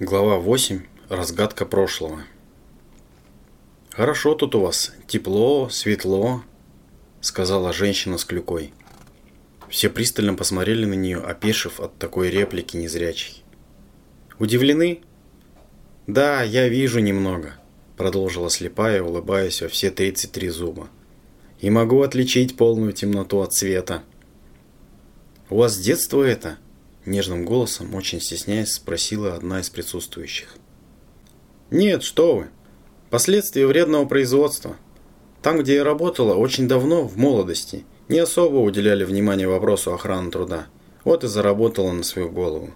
Глава 8. Разгадка прошлого. «Хорошо тут у вас. Тепло, светло», — сказала женщина с клюкой. Все пристально посмотрели на нее, опешив от такой реплики незрячей. «Удивлены?» «Да, я вижу немного», — продолжила слепая, улыбаясь во все 33 зуба. «И могу отличить полную темноту от света». «У вас с детства это?» Нежным голосом, очень стесняясь, спросила одна из присутствующих. «Нет, что вы. Последствия вредного производства. Там, где я работала, очень давно, в молодости, не особо уделяли внимание вопросу охраны труда. Вот и заработала на свою голову.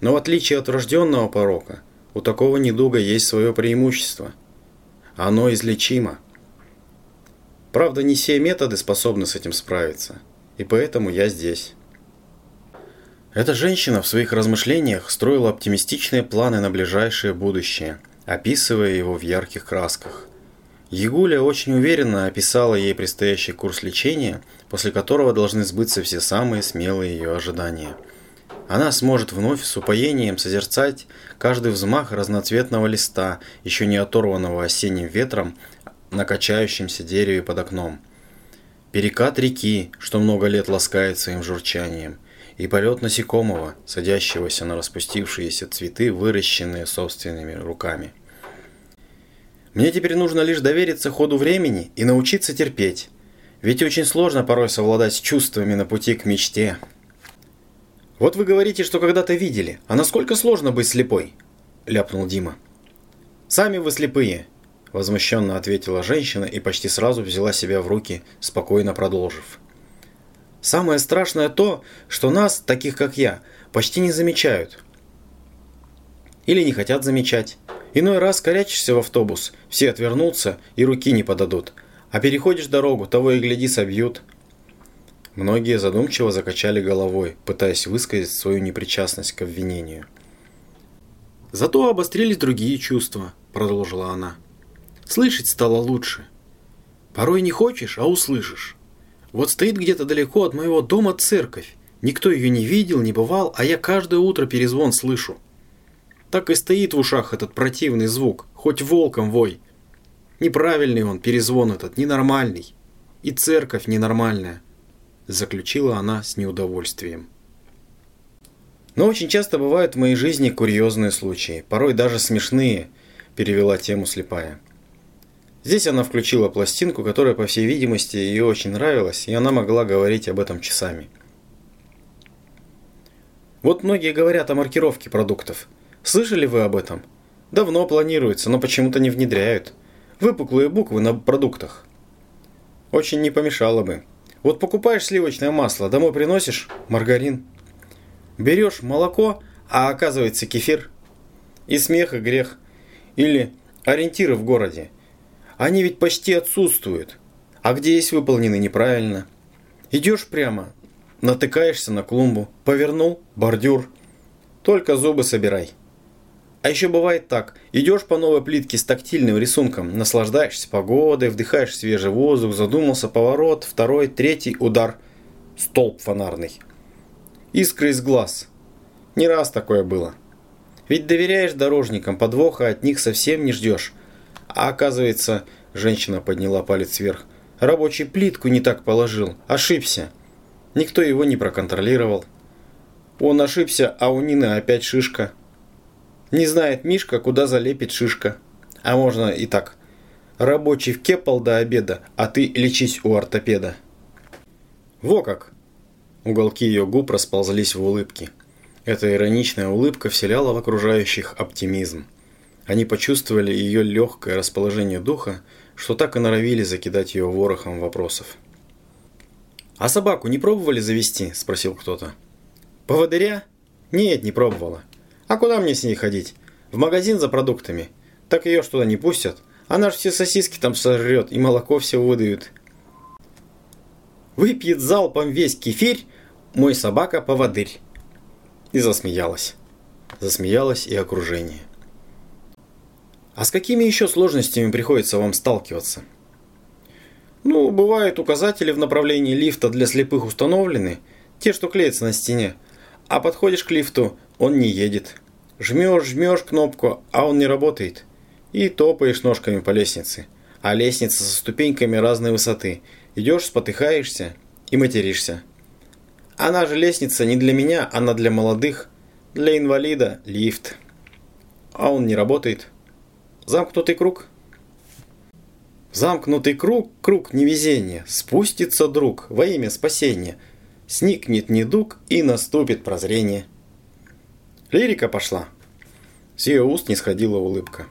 Но в отличие от рожденного порока, у такого недуга есть свое преимущество. Оно излечимо. Правда, не все методы способны с этим справиться. И поэтому я здесь». Эта женщина в своих размышлениях строила оптимистичные планы на ближайшее будущее, описывая его в ярких красках. Ягуля очень уверенно описала ей предстоящий курс лечения, после которого должны сбыться все самые смелые ее ожидания. Она сможет вновь с упоением созерцать каждый взмах разноцветного листа, еще не оторванного осенним ветром на качающемся дереве под окном. Перекат реки, что много лет ласкает своим журчанием – и полет насекомого, садящегося на распустившиеся цветы, выращенные собственными руками. Мне теперь нужно лишь довериться ходу времени и научиться терпеть, ведь очень сложно порой совладать с чувствами на пути к мечте. «Вот вы говорите, что когда-то видели, а насколько сложно быть слепой?» – ляпнул Дима. «Сами вы слепые», – возмущенно ответила женщина и почти сразу взяла себя в руки, спокойно продолжив. Самое страшное то, что нас, таких как я, почти не замечают. Или не хотят замечать. Иной раз корячишься в автобус, все отвернутся и руки не подадут. А переходишь дорогу, того и гляди собьют. Многие задумчиво закачали головой, пытаясь высказать свою непричастность к обвинению. «Зато обострились другие чувства», – продолжила она. «Слышать стало лучше. Порой не хочешь, а услышишь. Вот стоит где-то далеко от моего дома церковь. Никто ее не видел, не бывал, а я каждое утро перезвон слышу. Так и стоит в ушах этот противный звук, хоть волком вой. Неправильный он, перезвон этот, ненормальный. И церковь ненормальная, заключила она с неудовольствием. Но очень часто бывают в моей жизни курьезные случаи, порой даже смешные, перевела тему слепая. Здесь она включила пластинку, которая, по всей видимости, ей очень нравилась, и она могла говорить об этом часами. Вот многие говорят о маркировке продуктов. Слышали вы об этом? Давно планируется, но почему-то не внедряют. Выпуклые буквы на продуктах. Очень не помешало бы. Вот покупаешь сливочное масло, домой приносишь маргарин. Берешь молоко, а оказывается кефир. И смех, и грех. Или ориентиры в городе – они ведь почти отсутствуют. А где есть выполнены неправильно? Идешь прямо, натыкаешься на клумбу, повернул, бордюр. Только зубы собирай. А еще бывает так, идешь по новой плитке с тактильным рисунком, наслаждаешься погодой, вдыхаешь свежий воздух, задумался поворот, второй, третий, удар. Столб фонарный. Искры из глаз. Не раз такое было. Ведь доверяешь дорожникам, подвоха от них совсем не ждешь. А оказывается, женщина подняла палец вверх, рабочий плитку не так положил, ошибся. Никто его не проконтролировал. Он ошибся, а у Нины опять шишка. Не знает Мишка, куда залепит шишка. А можно и так. Рабочий вкепал до обеда, а ты лечись у ортопеда. Во как! Уголки ее губ расползлись в улыбке. Эта ироничная улыбка вселяла в окружающих оптимизм. Они почувствовали ее легкое расположение духа, что так и норовили закидать ее ворохом вопросов. «А собаку не пробовали завести?» – спросил кто-то. «Поводыря? Нет, не пробовала. А куда мне с ней ходить? В магазин за продуктами. Так ее что-то не пустят. Она ж все сосиски там сожрет и молоко все выдают». «Выпьет залпом весь кефирь, мой собака-поводырь». И засмеялась. Засмеялась и окружение. А с какими еще сложностями приходится вам сталкиваться? Ну, бывают указатели в направлении лифта для слепых установлены, те, что клеятся на стене. А подходишь к лифту, он не едет. Жмешь, жмешь кнопку, а он не работает. И топаешь ножками по лестнице. А лестница со ступеньками разной высоты. Идешь, спотыхаешься и материшься. Она же лестница не для меня, она для молодых. Для инвалида лифт. А он не работает. Замкнутый круг. Замкнутый круг, круг невезения. Спустится друг во имя спасения. Сникнет недуг и наступит прозрение. Лирика пошла. С ее уст не сходила улыбка.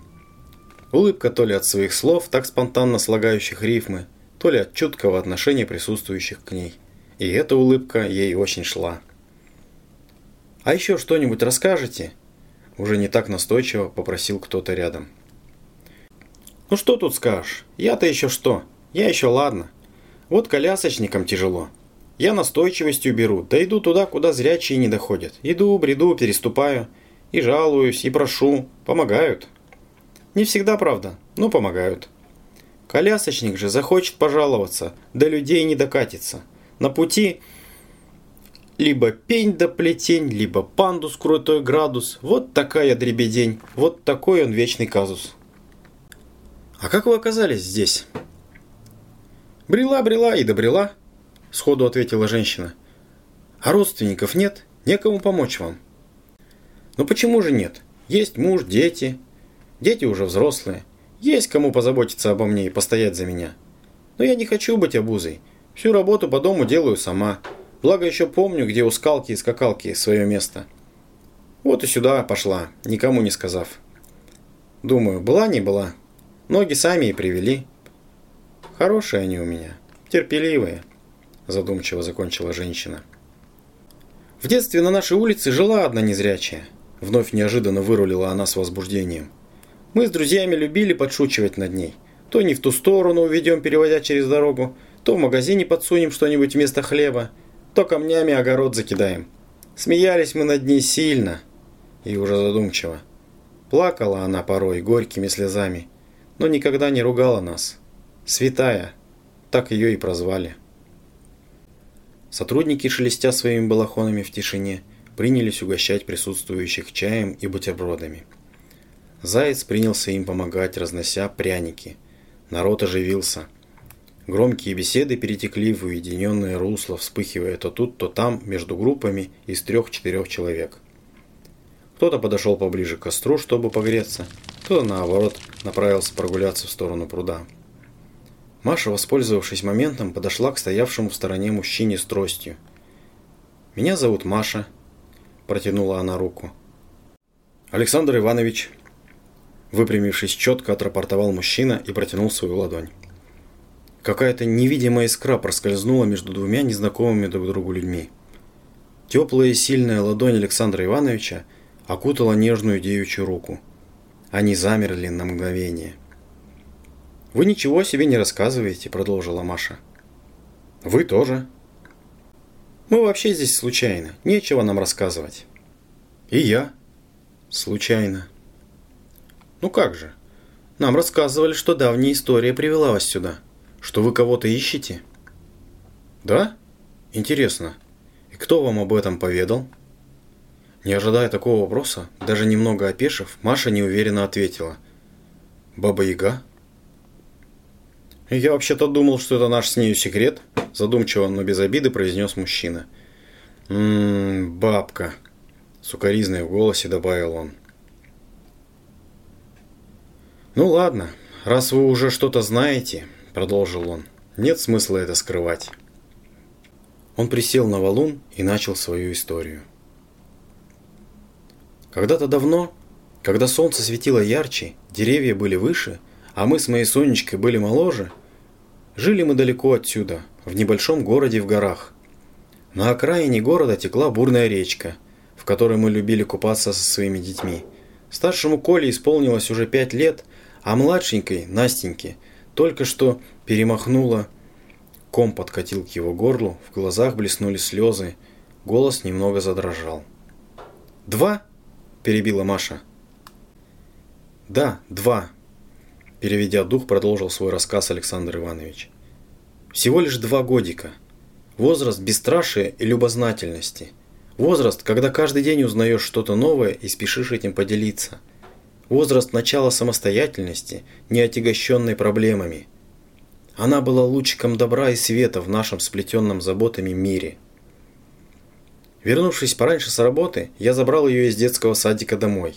Улыбка то ли от своих слов, так спонтанно слагающих рифмы, то ли от чуткого отношения присутствующих к ней. И эта улыбка ей очень шла. «А еще что-нибудь расскажете?» Уже не так настойчиво попросил кто-то рядом. «Ну что тут скажешь? Я-то еще что? Я еще ладно. Вот колясочникам тяжело. Я настойчивостью беру, да иду туда, куда зрячие не доходят. Иду, бреду, переступаю. И жалуюсь, и прошу. Помогают. Не всегда, правда, но помогают. Колясочник же захочет пожаловаться, да людей не докатится. На пути либо пень да плетень, либо пандус крутой градус. Вот такая дребедень, вот такой он вечный казус. А как вы оказались здесь? Брела, брела и добрела. – сходу ответила женщина. «А родственников нет? Некому помочь вам». «Ну почему же нет? Есть муж, дети. Дети уже взрослые. Есть кому позаботиться обо мне и постоять за меня. Но я не хочу быть обузой. Всю работу по дому делаю сама. Благо еще помню, где у скалки и скакалки свое место. Вот и сюда пошла, никому не сказав. Думаю, была не была. Ноги сами и привели. Хорошие они у меня, терпеливые задумчиво закончила женщина. В детстве на нашей улице жила одна незрячая. Вновь неожиданно вырулила она с возбуждением. Мы с друзьями любили подшучивать над ней. То не в ту сторону уведем, переводя через дорогу, то в магазине подсунем что-нибудь вместо хлеба, то камнями огород закидаем. Смеялись мы над ней сильно и уже задумчиво. Плакала она порой горькими слезами, но никогда не ругала нас. Святая, так ее и прозвали. Сотрудники, шелестя своими балахонами в тишине, принялись угощать присутствующих чаем и бутербродами. Заяц принялся им помогать, разнося пряники. Народ оживился. Громкие беседы перетекли в уединенное русло, вспыхивая то тут, то там, между группами из трех-четырех человек. Кто-то подошел поближе к костру, чтобы погреться, кто-то, наоборот, направился прогуляться в сторону пруда. Маша, воспользовавшись моментом, подошла к стоявшему в стороне мужчине с тростью. «Меня зовут Маша», – протянула она руку. «Александр Иванович», – выпрямившись четко, отрапортовал мужчина и протянул свою ладонь. Какая-то невидимая искра проскользнула между двумя незнакомыми друг другу людьми. Теплая и сильная ладонь Александра Ивановича окутала нежную девичью руку. Они замерли на мгновение. «Вы ничего себе не рассказываете», – продолжила Маша. «Вы тоже». «Мы вообще здесь случайно. Нечего нам рассказывать». «И я». «Случайно». «Ну как же? Нам рассказывали, что давняя история привела вас сюда. Что вы кого-то ищете». «Да? Интересно. И кто вам об этом поведал?» Не ожидая такого вопроса, даже немного опешив, Маша неуверенно ответила. «Баба-яга?» «Я вообще-то думал, что это наш с нею секрет», – задумчиво, но без обиды произнес мужчина. «Ммм, бабка», – сукоризной в голосе добавил он. «Ну ладно, раз вы уже что-то знаете», – продолжил он, – «нет смысла это скрывать». Он присел на валун и начал свою историю. Когда-то давно, когда солнце светило ярче, деревья были выше, а мы с моей Сонечкой были моложе – Жили мы далеко отсюда, в небольшом городе в горах. На окраине города текла бурная речка, в которой мы любили купаться со своими детьми. Старшему Коле исполнилось уже пять лет, а младшенькой, Настеньке, только что перемахнула. Ком подкатил к его горлу, в глазах блеснули слезы, голос немного задрожал. «Два?» – перебила Маша. «Да, два», Переведя дух, продолжил свой рассказ Александр Иванович. Всего лишь два годика. Возраст бесстрашия и любознательности. Возраст, когда каждый день узнаешь что-то новое и спешишь этим поделиться. Возраст начала самостоятельности, не отягощенной проблемами. Она была лучиком добра и света в нашем сплетенном заботами мире. Вернувшись пораньше с работы, я забрал ее из детского садика домой.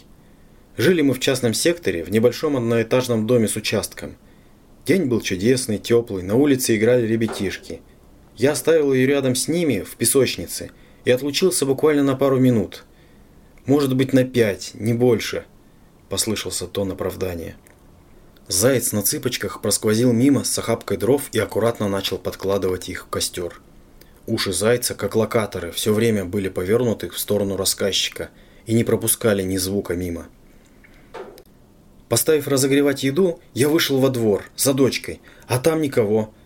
Жили мы в частном секторе, в небольшом одноэтажном доме с участком. День был чудесный, теплый, на улице играли ребятишки. Я оставил ее рядом с ними, в песочнице – и отлучился буквально на пару минут. Может быть, на пять, не больше, послышался тон оправдания. Заяц на цыпочках просквозил мимо с охапкой дров и аккуратно начал подкладывать их в костер. Уши зайца, как локаторы, все время были повернуты в сторону рассказчика и не пропускали ни звука мимо. Поставив разогревать еду, я вышел во двор за дочкой, а там никого –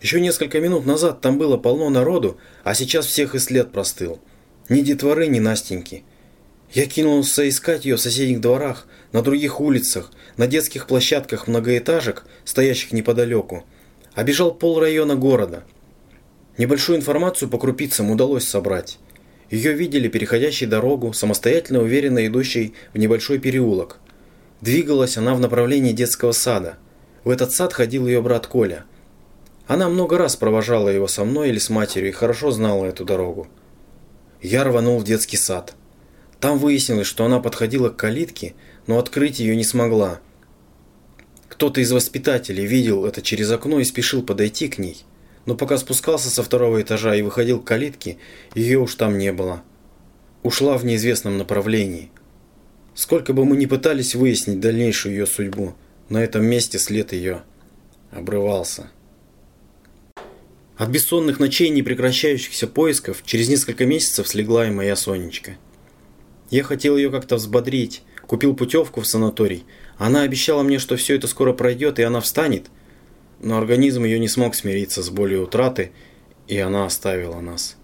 еще несколько минут назад там было полно народу, а сейчас всех и след простыл. Ни детворы, ни Настеньки. Я кинулся искать ее в соседних дворах, на других улицах, на детских площадках многоэтажек, стоящих неподалеку. Обежал пол района города. Небольшую информацию по крупицам удалось собрать. Ее видели переходящей дорогу, самостоятельно уверенно идущей в небольшой переулок. Двигалась она в направлении детского сада. В этот сад ходил ее брат Коля – она много раз провожала его со мной или с матерью и хорошо знала эту дорогу. Я рванул в детский сад. Там выяснилось, что она подходила к калитке, но открыть ее не смогла. Кто-то из воспитателей видел это через окно и спешил подойти к ней. Но пока спускался со второго этажа и выходил к калитке, ее уж там не было. Ушла в неизвестном направлении. Сколько бы мы ни пытались выяснить дальнейшую ее судьбу, на этом месте след ее обрывался. От бессонных ночей непрекращающихся поисков через несколько месяцев слегла и моя Сонечка. Я хотел ее как-то взбодрить, купил путевку в санаторий. Она обещала мне, что все это скоро пройдет и она встанет. Но организм ее не смог смириться с болью утраты, и она оставила нас.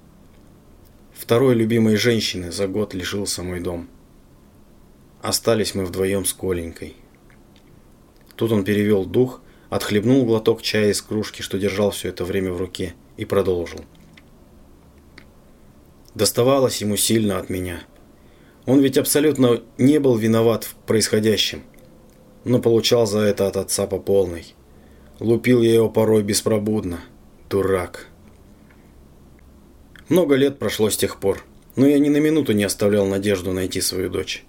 Второй любимой женщины за год лишился мой дом. Остались мы вдвоем с Коленькой. Тут он перевел дух отхлебнул глоток чая из кружки, что держал все это время в руке, и продолжил. Доставалось ему сильно от меня. Он ведь абсолютно не был виноват в происходящем, но получал за это от отца по полной. Лупил я его порой беспробудно. Дурак. Много лет прошло с тех пор, но я ни на минуту не оставлял надежду найти свою дочь.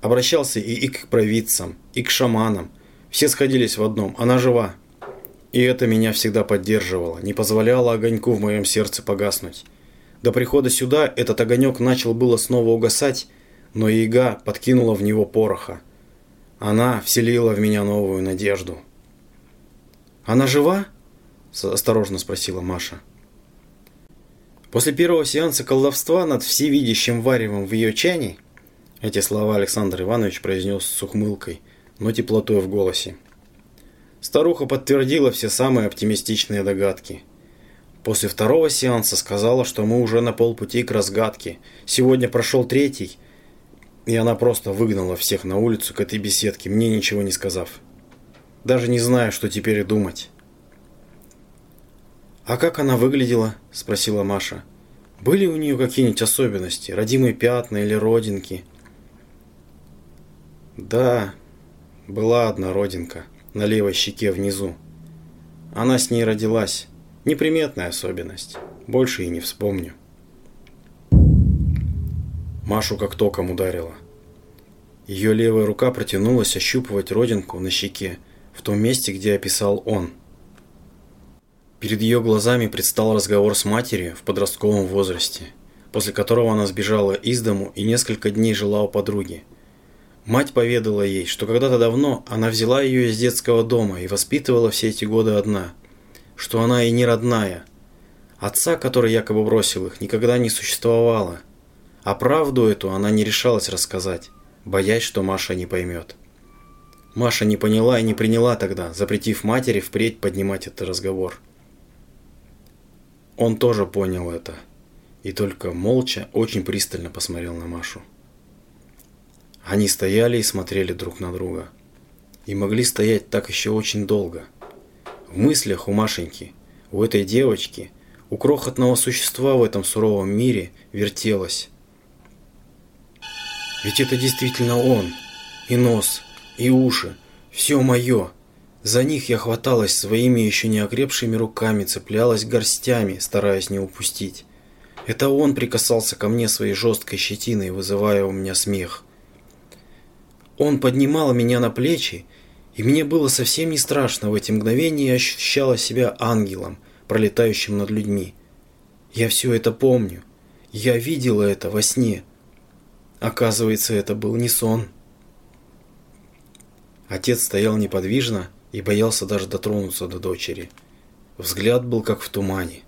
Обращался и, и к провидцам, и к шаманам – все сходились в одном – она жива. И это меня всегда поддерживало, не позволяло огоньку в моем сердце погаснуть. До прихода сюда этот огонек начал было снова угасать, но яга подкинула в него пороха. Она вселила в меня новую надежду. «Она жива?» – осторожно спросила Маша. После первого сеанса колдовства над всевидящим варевом в ее чане, эти слова Александр Иванович произнес с ухмылкой – но теплотой в голосе. Старуха подтвердила все самые оптимистичные догадки. После второго сеанса сказала, что мы уже на полпути к разгадке. Сегодня прошел третий, и она просто выгнала всех на улицу к этой беседке, мне ничего не сказав. Даже не знаю, что теперь думать. «А как она выглядела?» – спросила Маша. «Были у нее какие-нибудь особенности, родимые пятна или родинки?» «Да, была одна родинка на левой щеке внизу. Она с ней родилась. Неприметная особенность. Больше и не вспомню. Машу как током ударила. Ее левая рука протянулась ощупывать родинку на щеке, в том месте, где описал он. Перед ее глазами предстал разговор с матерью в подростковом возрасте, после которого она сбежала из дому и несколько дней жила у подруги – Мать поведала ей, что когда-то давно она взяла ее из детского дома и воспитывала все эти годы одна, что она и не родная. Отца, который якобы бросил их, никогда не существовало. А правду эту она не решалась рассказать, боясь, что Маша не поймет. Маша не поняла и не приняла тогда, запретив матери впредь поднимать этот разговор. Он тоже понял это и только молча очень пристально посмотрел на Машу. Они стояли и смотрели друг на друга. И могли стоять так еще очень долго. В мыслях у Машеньки, у этой девочки, у крохотного существа в этом суровом мире вертелось. Ведь это действительно он. И нос, и уши. Все мое. За них я хваталась своими еще не окрепшими руками, цеплялась горстями, стараясь не упустить. Это он прикасался ко мне своей жесткой щетиной, вызывая у меня смех. Он поднимал меня на плечи, и мне было совсем не страшно в эти мгновения, я ощущала себя ангелом, пролетающим над людьми. Я все это помню. Я видела это во сне. Оказывается, это был не сон. Отец стоял неподвижно и боялся даже дотронуться до дочери. Взгляд был как в тумане.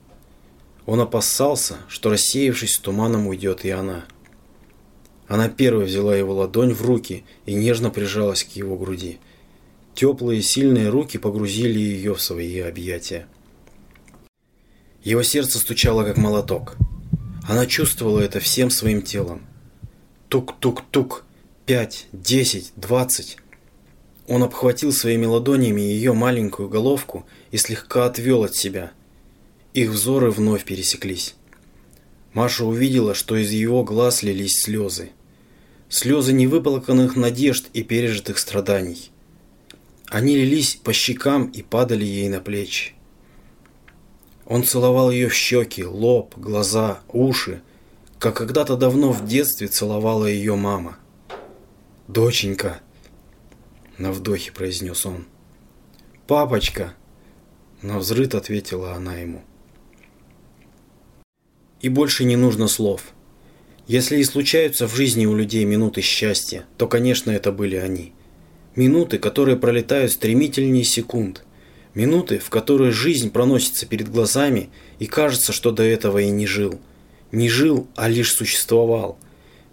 Он опасался, что рассеявшись туманом уйдет и она. Она первой взяла его ладонь в руки и нежно прижалась к его груди. Теплые сильные руки погрузили ее в свои объятия. Его сердце стучало как молоток. Она чувствовала это всем своим телом. Тук-тук-тук. Пять, десять, двадцать. Он обхватил своими ладонями ее маленькую головку и слегка отвел от себя. Их взоры вновь пересеклись. Маша увидела, что из его глаз лились слезы. Слезы невыплаканных надежд и пережитых страданий. Они лились по щекам и падали ей на плечи. Он целовал ее в щеки, лоб, глаза, уши, как когда-то давно в детстве целовала ее мама. «Доченька!» – на вдохе произнес он. «Папочка!» – на взрыд ответила она ему. И больше не нужно слов. Если и случаются в жизни у людей минуты счастья, то, конечно, это были они. Минуты, которые пролетают стремительнее секунд – Минуты, в которые жизнь проносится перед глазами, и кажется, что до этого и не жил. Не жил, а лишь существовал.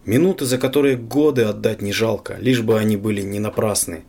Минуты, за которые годы отдать не жалко, лишь бы они были не напрасны.